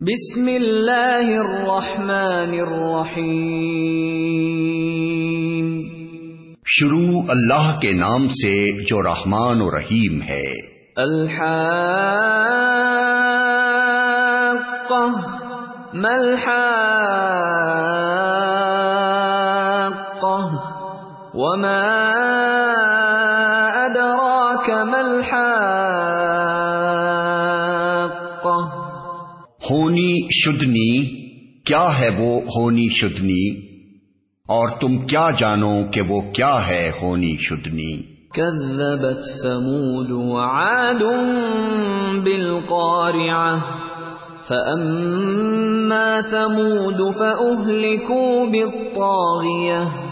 بسم اللہ الرحمن الرحیم۔ شروع اللہ کے نام سے جو رحمان و رحیم ہے۔ الحاقہ ملحاقہ وما ادراک ملحاقہ شدنی کیا ہے وہ ہونی شدنی؟ اور تم کیا جانو کہ وہ کیا ہے ہونی شدنی؟ كذبت ثمود وعاد بالقارعة فأما ثمود فأهلكوا بالطاغية۔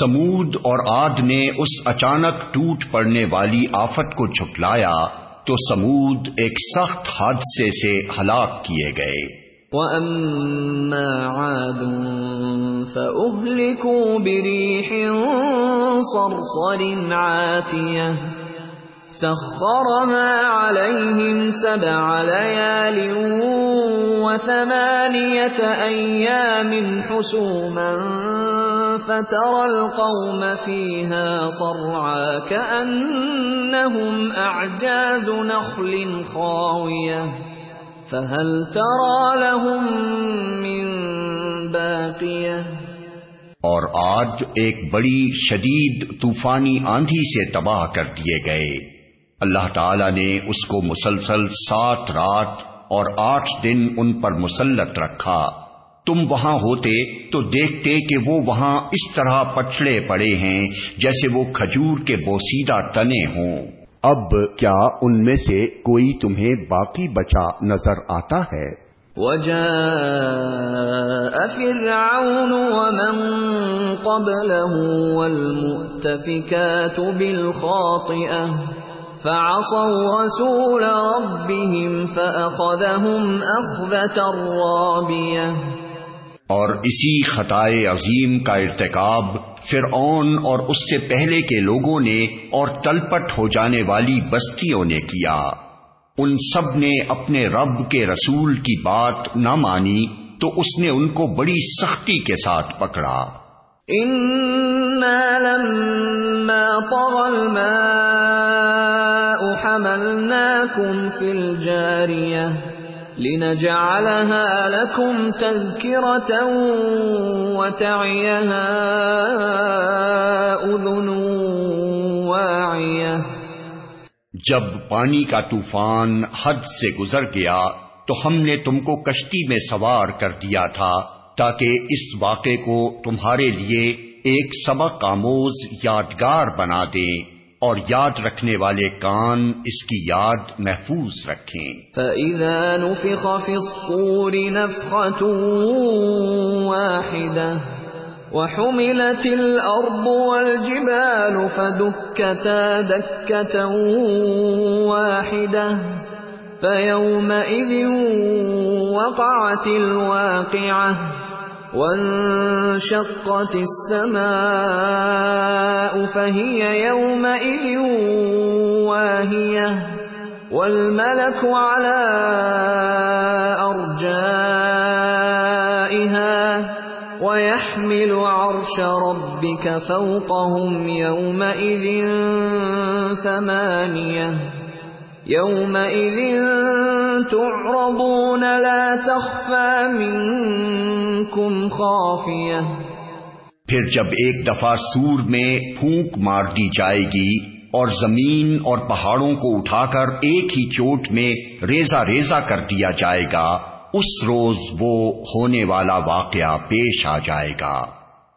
سمود اور آد نے اس اچانک ٹوٹ پڑنے والی آفت کو جھٹلایا تو سمود ایک سخت حادثے سے ہلاک کیے گئے۔ وَأَمَّا عَادٌ فَأُهْلِكُوا بِرِيحٍ صَرْصَرٍ عَاتِيَةٍ سَخَّرَهَا عَلَيْهِمْ سَبْعَ لَيَالٍ وَثَمَانِيَةَ أَيَّامٍ حُسُومًا فَتَرَى الْقَوْمَ فِيهَا صَرْعَىٰ كَأَنَّهُمْ أَعْجَازُ نَخْلٍ خَاوِيَةٍ فَهَلْ تَرَى لَهُم مِّن بَاقِيَةٍ؟ اور آج ایک بڑی شدید طوفانی آندھی سے تباہ کر دیے گئے۔ اللہ تعالی نے اس کو مسلسل سات رات اور آٹھ دن ان پر مسلط رکھا۔ تم وہاں ہوتے تو دیکھتے کہ وہ وہاں اس طرح پچھڑے پڑے ہیں جیسے وہ کھجور کے بوسیدہ تنے ہوں۔ اب کیا ان میں سے کوئی تمہیں باقی بچا نظر آتا ہے؟ وجاء فرعون ومن قبله والمؤتفكات بالخاطئة، فعصوا رسول ربهم فأخذهم أخذة رابية۔ اور اسی خطائے عظیم کا ارتکاب فرعون اور اس سے پہلے کے لوگوں نے اور تلپٹ ہو جانے والی بستیوں نے کیا۔ ان سب نے اپنے رب کے رسول کی بات نہ مانی تو اس نے ان کو بڑی سختی کے ساتھ پکڑا۔ لما لنجعلها لكم تذكرة وتعيها أذن واعية جب پانی کا طوفان حد سے گزر گیا تو ہم نے تم کو کشتی میں سوار کر دیا تھا تاکہ اس واقعے کو تمہارے لیے ایک سبق آموز یادگار بنا دیں۔ اور یاد رکھنے والے کان اس کی یاد محفوظ رکھیں۔ فَإِذَا نُفِخَ فِي الصُّورِ نَفْخَةٌ وَاحِدَةٌ وَحُمِلَتِ الْأَرْضُ وَالْجِبَالُ فَدُكَّتَا دَكَّةً وَاحِدَةً فَيَوْمَئِذٍ وَقَعَتِ الْوَاقِعَةُ وَانشَقَّتِ السَّمَاءُ فَهِيَ يَوْمَئِذٍ وَاهِيَةٌ وَالْمَلَكُ عَلَى أَرْجَائِهَا وَيَحْمِلُ عَرْشَ رَبِّكَ فَوْقَهُمْ يَوْمَئِذٍ ثَمَانِيَةٌ يَوْمَئِذٍ تُعْرَضُونَ لَا تَخْفَى مِنكُمْ پھر جب ایک دفعہ سور میں پھونک مار دی جائے گی اور زمین اور پہاڑوں کو اٹھا کر ایک ہی چوٹ میں ریزا ریزا کر دیا جائے گا، اس روز وہ ہونے والا واقعہ پیش آ جائے گا۔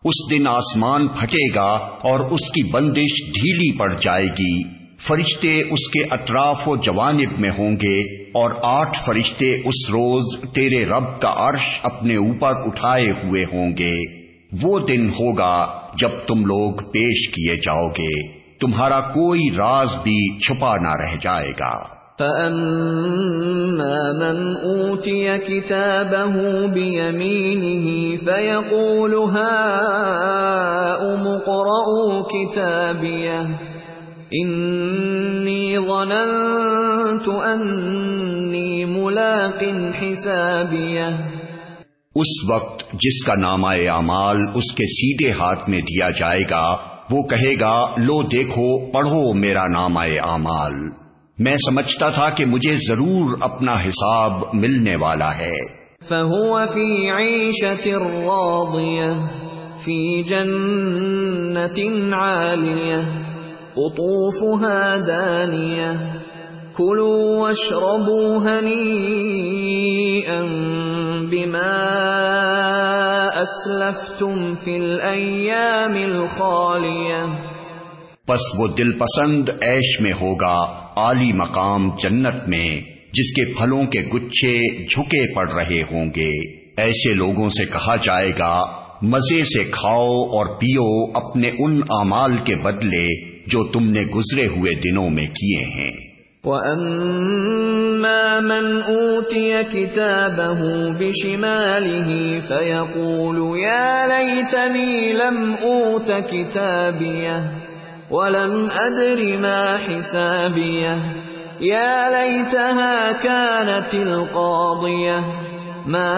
اس دن آسمان پھٹے گا اور اس کی بندش ڈھیلی پڑ جائے گی۔ فرشتے اس کے اطراف و جوانب میں ہوں گے اور آٹھ فرشتے اس روز تیرے رب کا عرش اپنے اوپر اٹھائے ہوئے ہوں گے۔ وہ دن ہوگا جب تم لوگ پیش کیے جاؤ گے۔ تمہارا کوئی راز بھی چھپا نہ رہ جائے گا۔ فَأَمَّا مَنْ أُوتِيَ كِتَابَهُ بِيَمِينِهِ فَيَقُولُ انی ظننت انی ملاق حسابیہ اس وقت جس کا نامہ اعمال اس کے سیدھے ہاتھ میں دیا جائے گا وہ کہے گا لو دیکھو پڑھو میرا نامہ اعمال۔ میں سمجھتا تھا کہ مجھے ضرور اپنا حساب ملنے والا ہے۔ فهو في عيشة راضية في جنة عالية۔ قطوفها دانية. كلوا واشربوا هنيئا بما أسلفتم في الأيام الخالية. پس وہ دل پسند ایش میں ہوگا عالی مقام جنت میں، جس کے پھلوں کے گچھے جھکے پڑ رہے ہوں گے۔ ایسے لوگوں سے کہا جائے گا، مزے سے کھاؤ اور پیو اپنے ان اعمال کے بدلے جو تم نے گزرے ہوئے دنوں میں کیے ہیں۔ وَأَمَّا مَنْ أُوتِيَ كِتَابَهُ بِشِمَالِهِ فَيَقُولُ يَا لَيْتَنِي لَمْ أُوتَ كِتَابِيَهْ وَلَمْ أَدْرِ مَا حِسَابِيَهْ يا ليتها كانت القاضية ما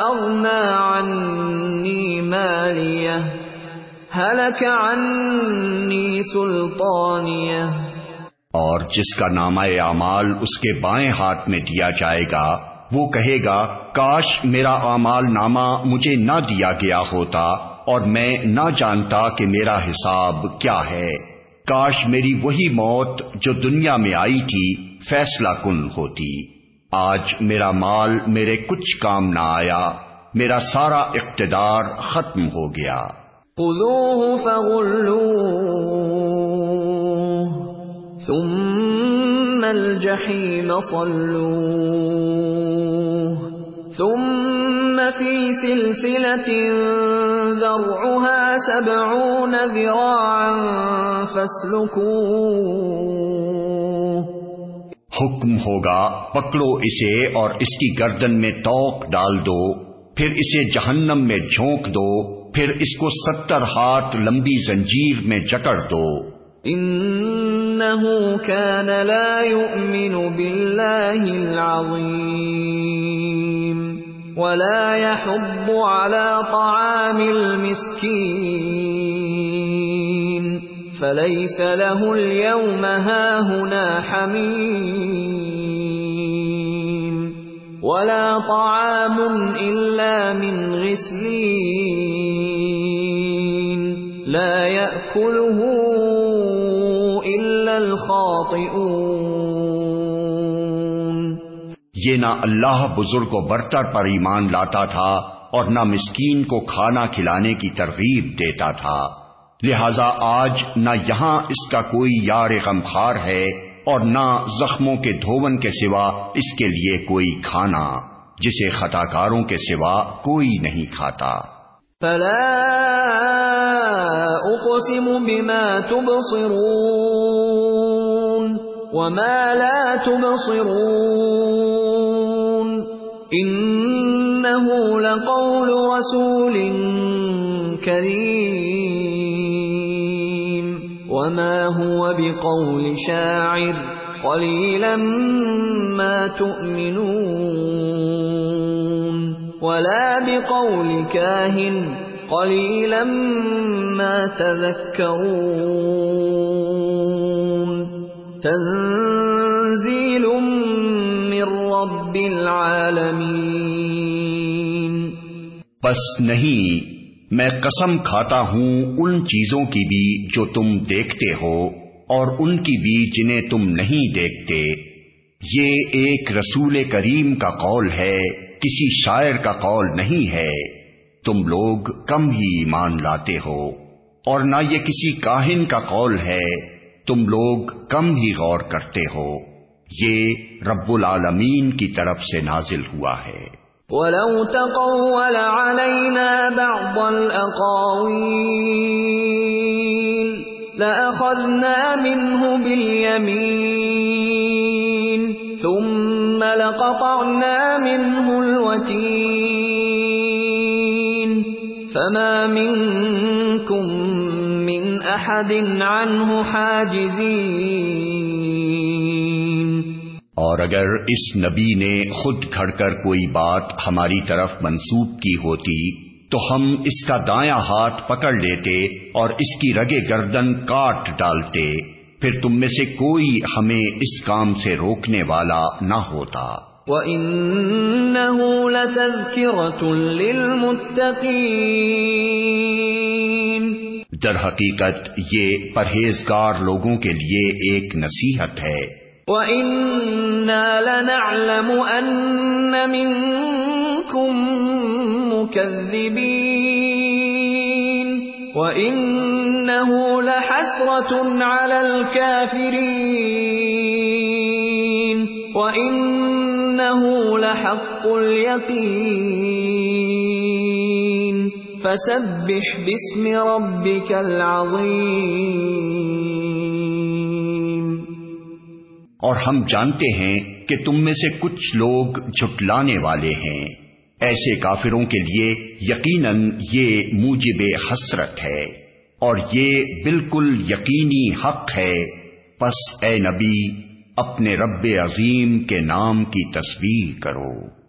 أغنى عني مالية هلك عني سلطانية. اور جس کا نامہ اعمال اس کے بائیں ہاتھ میں دیا جائے گا، وہ کہے گا، کاش میرا اعمال نامہ مجھے نہ دیا گیا ہوتا اور میں نہ جانتا کہ میرا حساب کیا ہے۔ کاش میری وہی موت جو دنیا میں آئی تھی فیصلہ کن ہوتی۔ آج میرا مال میرے کچھ کام نہ آیا، میرا سارا اقتدار ختم ہو گیا۔ ثم الجحیم صلوه ثم في سلسلة ذرعها سبعون ذراعا فاسلكوه حکم ہوگا، پکڑو اسے اور اس کی گردن میں توق ڈال دو، پھر اسے جہنم میں جھونک دو۔ پھر اس کو ستر ہاتھ لمبی زنجیر میں جکڑ دو۔ انہو كان لا يؤمن باللہ العظیم ولا يحب على طعام المسكين فليس له اليوم هاهنا حميم ولا طعام إلا من غسلين لا يأكله إلا الخاطئون. یہ نہ اللہ بزرگ و برتر پر ایمان لاتا تھا اور نہ مسکین کو کھانا کھلانے کی ترغیب دیتا تھا۔ لہذا آج نہ یہاں اس کا کوئی یار غمخار ہے اور نہ زخموں کے دھون کے سوا اس کے لیے کوئی کھانا، جسے خطا کاروں کے سوا کوئی نہیں کھاتا۔ فلا اقسم بما تبصرون وما لا تبصرون انه لقول رسول کریم وما هو بقول شاعر قليلا ما تؤمنون ولا بقول كاهن قليلا ما تذكرون. تنزيل رب العالمین پس نہیں، میں قسم کھاتا ہوں ان چیزوں کی بھی جو تم دیکھتے ہو اور ان کی بھی جنہیں تم نہیں دیکھتے۔ یہ ایک رسول کریم کا قول ہے۔ کسی شاعر کا قول نہیں ہے، تم لوگ کم ہی ایمان لاتے ہو، اور نہ یہ کسی کاہن کا قول ہے، تم لوگ کم ہی غور کرتے ہو۔ یہ رب العالمین کی طرف سے نازل ہوا ہے۔ وَلَوْ تَقَوَّلَ عَلَيْنَا بَعْضَ الْأَقَاوِيلِ لَأَخَذْنَا مِنْهُ بِالْيَمِينِ ثُمَّ لَقَطَعْنَا مِنْهُ الْوَتِينِ فَمَا مِنْكُمْ مِنْ احد عنه حاجزين. اور اگر اس نبی نے خود گھڑ کر کوئی بات ہماری طرف منسوب کی ہوتی، تو ہم اس کا دایاں ہاتھ پکڑ لیتے اور اس کی رگے گردن کاٹ ڈالتے، پھر تم میں سے کوئی ہمیں اس کام سے روکنے والا نہ ہوتا۔ وَإِنَّهُ لَتَذْكِرَةٌ لِّلْمُتَّقِينَ۔ در حقیقت یہ پرہیزگار لوگوں کے لیے ایک نصیحت ہے۔ وَإِنَّا لَنَعْلَمُ أَنَّ مِنكُم مُّكَذِّبِينَ۔ وَإِنَّهُ لَحَسْرَةٌ عَلَى الْكَافِرِينَ۔ وَإِنَّهُ لَحَقُّ الْيَقِينِ فَسَبِّحْ بِاسْمِ رَبِّكَ الْعَظِيمِ اور ہم جانتے ہیں کہ تم میں سے کچھ لوگ جھٹلانے والے ہیں۔ ایسے کافروں کے لیے یقیناً یہ موجب حسرت ہے اور یہ بالکل یقینی حق ہے۔ پس اے نبی اپنے رب عظیم کے نام کی تصویر کرو۔